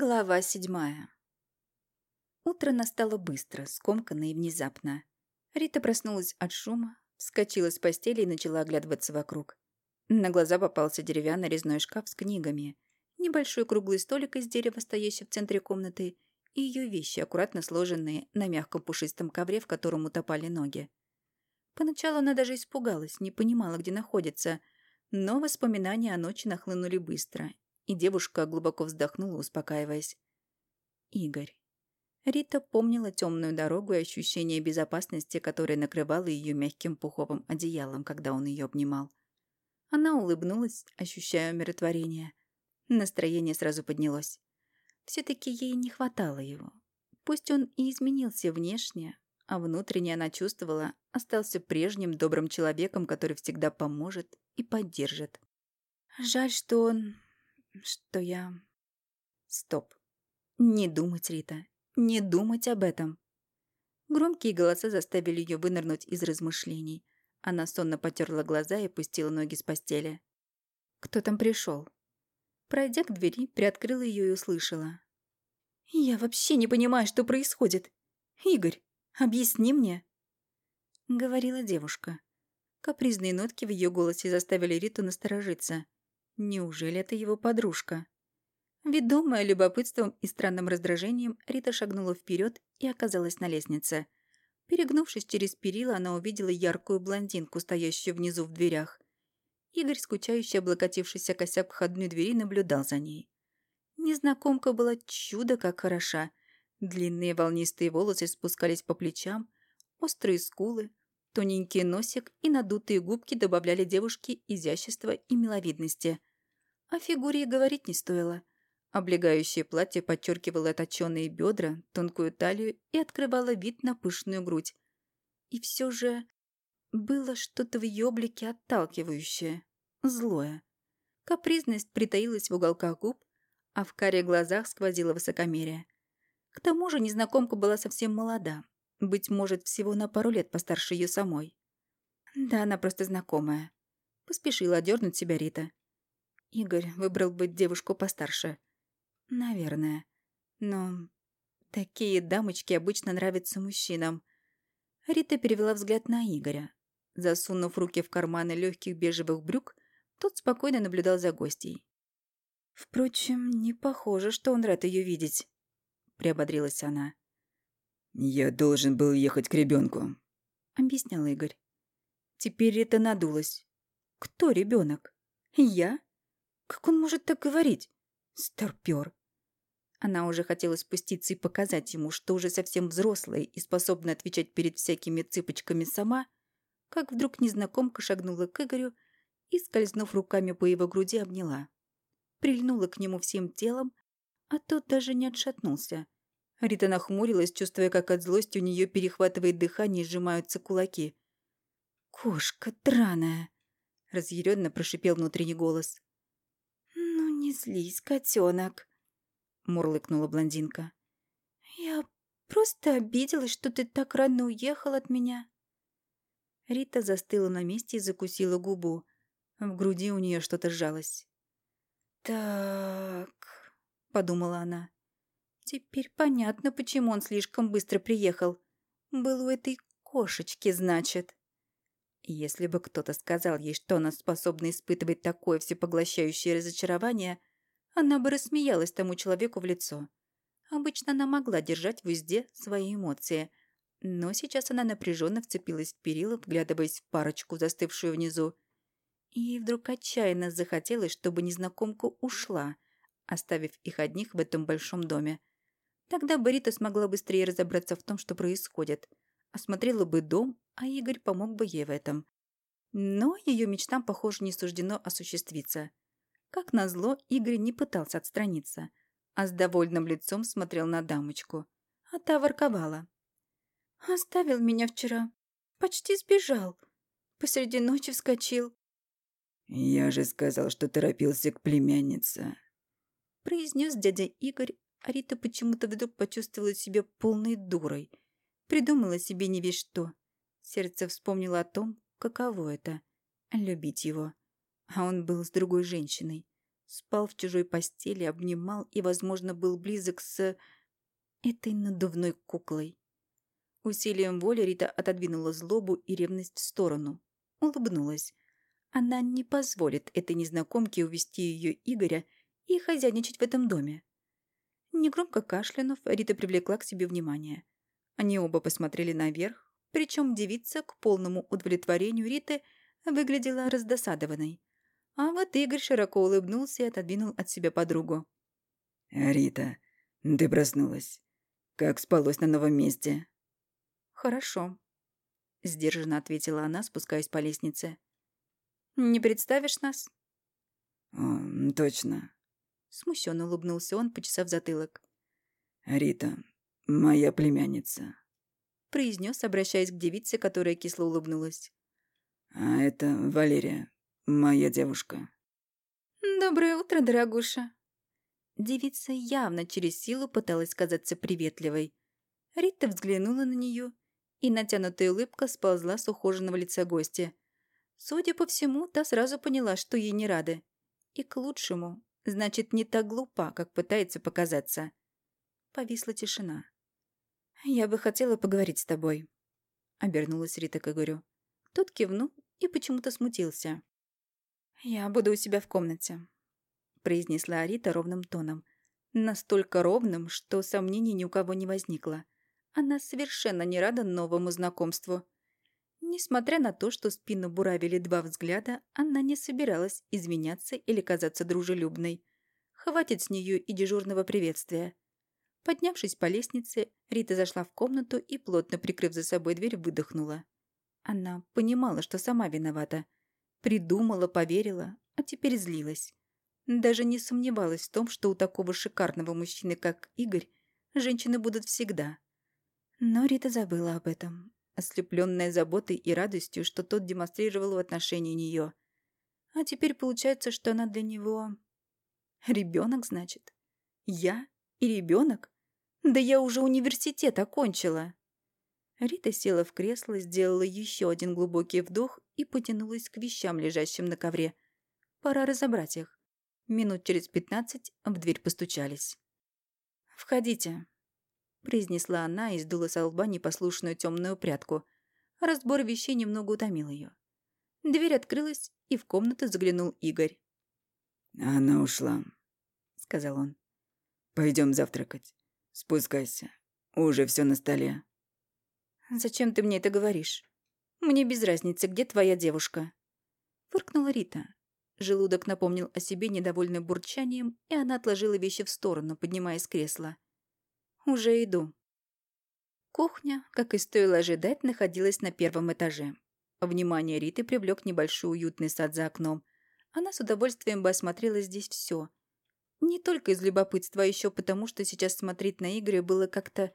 Глава седьмая. Утро настало быстро, скомканно и внезапно. Рита проснулась от шума, вскочила с постели и начала оглядываться вокруг. На глаза попался деревянный резной шкаф с книгами, небольшой круглый столик из дерева, стоящий в центре комнаты, и ее вещи, аккуратно сложенные на мягком пушистом ковре, в котором утопали ноги. Поначалу она даже испугалась, не понимала, где находится, но воспоминания о ночи нахлынули быстро, и девушка глубоко вздохнула, успокаиваясь. Игорь. Рита помнила темную дорогу и ощущение безопасности, которое накрывало ее мягким пуховым одеялом, когда он ее обнимал. Она улыбнулась, ощущая умиротворение. Настроение сразу поднялось. Все-таки ей не хватало его. Пусть он и изменился внешне, а внутренне она чувствовала, остался прежним добрым человеком, который всегда поможет и поддержит. Жаль, что он что я... Стоп. Не думать, Рита. Не думать об этом. Громкие голоса заставили ее вынырнуть из размышлений. Она сонно потерла глаза и пустила ноги с постели. Кто там пришел? Пройдя к двери, приоткрыла ее и услышала. «Я вообще не понимаю, что происходит. Игорь, объясни мне!» Говорила девушка. Капризные нотки в ее голосе заставили Риту насторожиться. Неужели это его подружка? Ведомая любопытством и странным раздражением, Рита шагнула вперед и оказалась на лестнице. Перегнувшись через перила, она увидела яркую блондинку, стоящую внизу в дверях. Игорь, скучающий, облокотившийся косяк входной двери, наблюдал за ней. Незнакомка была чудо как хороша. Длинные волнистые волосы спускались по плечам, острые скулы, тоненький носик и надутые губки добавляли девушке изящества и миловидности. О фигуре и говорить не стоило. Облегающее платье подчеркивало точеные бедра, тонкую талию и открывало вид на пышную грудь. И все же было что-то в ее облике отталкивающее, злое. Капризность притаилась в уголках губ, а в каре глазах сквозило высокомерие. К тому же незнакомка была совсем молода, быть может, всего на пару лет постарше ее самой. Да, она просто знакомая. Поспешила одернуть себя Рита. Игорь выбрал быть девушку постарше. Наверное. Но такие дамочки обычно нравятся мужчинам. Рита перевела взгляд на Игоря. Засунув руки в карманы легких бежевых брюк, тот спокойно наблюдал за гостей. «Впрочем, не похоже, что он рад ее видеть», — приободрилась она. «Я должен был ехать к ребенку», — объяснял Игорь. Теперь это надулось. «Кто ребенок? Я? Как он может так говорить? Старпер. Она уже хотела спуститься и показать ему, что уже совсем взрослая и способна отвечать перед всякими цыпочками сама, как вдруг незнакомка шагнула к Игорю и, скользнув руками по его груди, обняла. Прильнула к нему всем телом, а тот даже не отшатнулся. Рита нахмурилась, чувствуя, как от злости у нее перехватывает дыхание и сжимаются кулаки. «Кошка драная!» — разъяренно прошипел внутренний голос. «Не злись, котенок», — мурлыкнула блондинка. «Я просто обиделась, что ты так рано уехал от меня». Рита застыла на месте и закусила губу. В груди у нее что-то сжалось. «Так...» — подумала она. «Теперь понятно, почему он слишком быстро приехал. Был у этой кошечки, значит». Если бы кто-то сказал ей, что она способна испытывать такое всепоглощающее разочарование, она бы рассмеялась тому человеку в лицо. Обычно она могла держать в узде свои эмоции, но сейчас она напряженно вцепилась в перила, вглядываясь в парочку, застывшую внизу. И вдруг отчаянно захотелось, чтобы незнакомка ушла, оставив их одних в этом большом доме. Тогда Борита смогла быстрее разобраться в том, что происходит – осмотрела бы дом, а Игорь помог бы ей в этом. Но ее мечтам, похоже, не суждено осуществиться. Как назло, Игорь не пытался отстраниться, а с довольным лицом смотрел на дамочку. А та ворковала. «Оставил меня вчера. Почти сбежал. Посреди ночи вскочил». «Я же сказал, что торопился к племяннице», — произнес дядя Игорь, а Рита почему-то вдруг почувствовала себя полной дурой — Придумала себе не весь что. Сердце вспомнило о том, каково это — любить его. А он был с другой женщиной. Спал в чужой постели, обнимал и, возможно, был близок с... этой надувной куклой. Усилием воли Рита отодвинула злобу и ревность в сторону. Улыбнулась. Она не позволит этой незнакомке увести ее Игоря и хозяйничать в этом доме. Негромко кашлянув, Рита привлекла к себе внимание. Они оба посмотрели наверх, причем девица к полному удовлетворению Риты выглядела раздосадованной. А вот Игорь широко улыбнулся и отодвинул от себя подругу. «Рита, ты проснулась. Как спалось на новом месте?» «Хорошо», — сдержанно ответила она, спускаясь по лестнице. «Не представишь нас?» «О, точно». Смущенно улыбнулся он, почесав затылок. «Рита, моя племянница», — произнес, обращаясь к девице, которая кисло улыбнулась. «А это Валерия, моя девушка». «Доброе утро, дорогуша». Девица явно через силу пыталась казаться приветливой. Рита взглянула на нее, и натянутая улыбка сползла с ухоженного лица гостя. Судя по всему, та сразу поняла, что ей не рады. И к лучшему, значит, не так глупа, как пытается показаться. Повисла тишина. «Я бы хотела поговорить с тобой», — обернулась Рита к Игорю. Тот кивнул и почему-то смутился. «Я буду у себя в комнате», — произнесла Рита ровным тоном. Настолько ровным, что сомнений ни у кого не возникло. Она совершенно не рада новому знакомству. Несмотря на то, что спину буравили два взгляда, она не собиралась изменяться или казаться дружелюбной. Хватит с нее и дежурного приветствия. Поднявшись по лестнице, Рита зашла в комнату и, плотно прикрыв за собой дверь, выдохнула. Она понимала, что сама виновата. Придумала, поверила, а теперь злилась. Даже не сомневалась в том, что у такого шикарного мужчины, как Игорь, женщины будут всегда. Но Рита забыла об этом, ослепленная заботой и радостью, что тот демонстрировал в отношении нее. А теперь получается, что она для него... Ребенок, значит? Я и ребенок? Да я уже университет окончила. Рита села в кресло, сделала еще один глубокий вдох и потянулась к вещам, лежащим на ковре. Пора разобрать их. Минут через пятнадцать в дверь постучались. «Входите», произнесла она и сдула с лба непослушную темную прядку. Разбор вещей немного утомил ее. Дверь открылась, и в комнату заглянул Игорь. «Она ушла», — сказал он. Пойдем завтракать. Спускайся. Уже все на столе». «Зачем ты мне это говоришь? Мне без разницы, где твоя девушка?» Фыркнула Рита. Желудок напомнил о себе недовольным бурчанием, и она отложила вещи в сторону, поднимаясь с кресла. Уже иду. Кухня, как и стоило ожидать, находилась на первом этаже. Внимание Риты привлек небольшой уютный сад за окном. Она с удовольствием бы осмотрела здесь все. Не только из любопытства, а еще потому, что сейчас смотреть на Игоря было как-то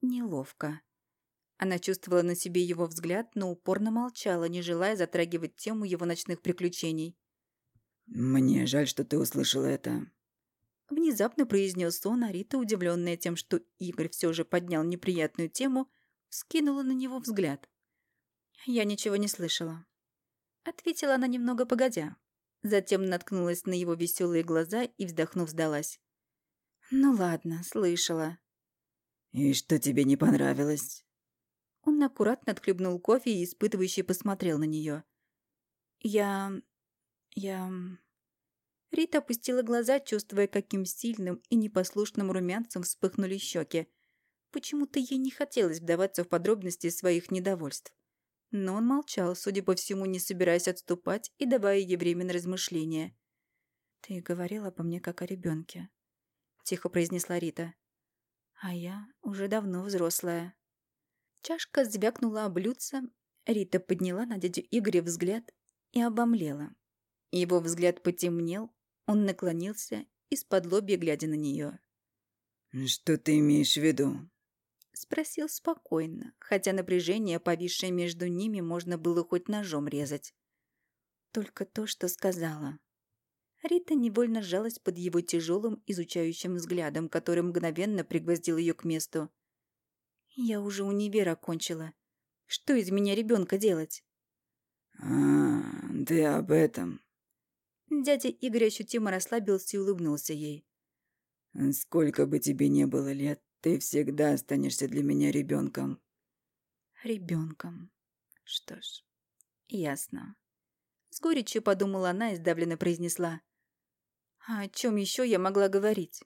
неловко. Она чувствовала на себе его взгляд, но упорно молчала, не желая затрагивать тему его ночных приключений. «Мне жаль, что ты услышала это», Внезапно произнес он, а Рита, удивленная тем, что Игорь все же поднял неприятную тему, скинула на него взгляд. «Я ничего не слышала». Ответила она немного погодя. Затем наткнулась на его веселые глаза и, вздохнув, сдалась. «Ну ладно, слышала». «И что тебе не понравилось?» Он аккуратно отхлебнул кофе и испытывающе посмотрел на нее. «Я... я...» Рита опустила глаза, чувствуя, каким сильным и непослушным румянцем вспыхнули щеки. Почему-то ей не хотелось вдаваться в подробности своих недовольств. Но он молчал, судя по всему, не собираясь отступать и давая ей время на размышления. «Ты говорила по мне как о ребенке», — тихо произнесла Рита. «А я уже давно взрослая». Чашка звякнула о блюдце, Рита подняла на дядю Игоря взгляд и обомлела. Его взгляд потемнел, он наклонился, из-под лобья глядя на нее. «Что ты имеешь в виду?» Спросил спокойно, хотя напряжение, повисшее между ними, можно было хоть ножом резать. Только то, что сказала. Рита невольно сжалась под его тяжелым, изучающим взглядом, который мгновенно пригвоздил ее к месту. «Я уже универ окончила. Что из меня ребенка делать?» «А, ты об этом», Дядя Игорь ощутимо расслабился и улыбнулся ей. «Сколько бы тебе не было лет, ты всегда останешься для меня ребенком. Ребенком. Что ж, ясно. С горечью подумала она и сдавленно произнесла. А о чем еще я могла говорить?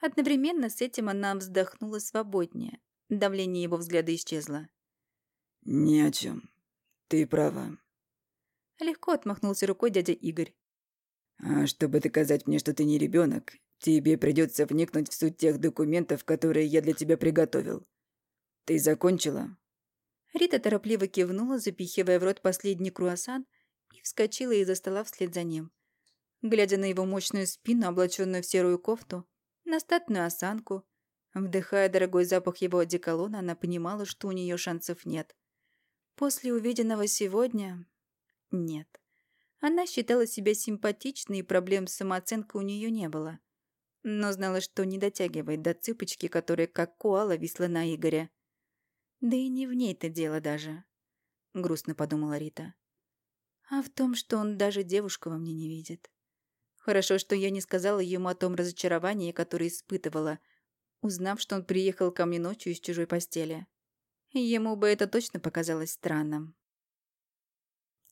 Одновременно с этим она вздохнула свободнее. Давление его взгляда исчезло. «Ни о чем. Ты права». Легко отмахнулся рукой дядя Игорь. «А чтобы доказать мне, что ты не ребенок, тебе придется вникнуть в суть тех документов, которые я для тебя приготовил. Ты закончила?» Рита торопливо кивнула, запихивая в рот последний круассан, и вскочила из-за стола вслед за ним. Глядя на его мощную спину, облаченную в серую кофту, на статную осанку, вдыхая дорогой запах его одеколона, она понимала, что у нее шансов нет. После увиденного сегодня... Нет. Она считала себя симпатичной, и проблем с самооценкой у нее не было. Но знала, что не дотягивает до цыпочки, которая как куала висла на Игоря. Да и не в ней-то дело даже, грустно подумала Рита. А в том, что он даже девушку во мне не видит. Хорошо, что я не сказала ему о том разочаровании, которое испытывала, узнав, что он приехал ко мне ночью из чужой постели. Ему бы это точно показалось странным.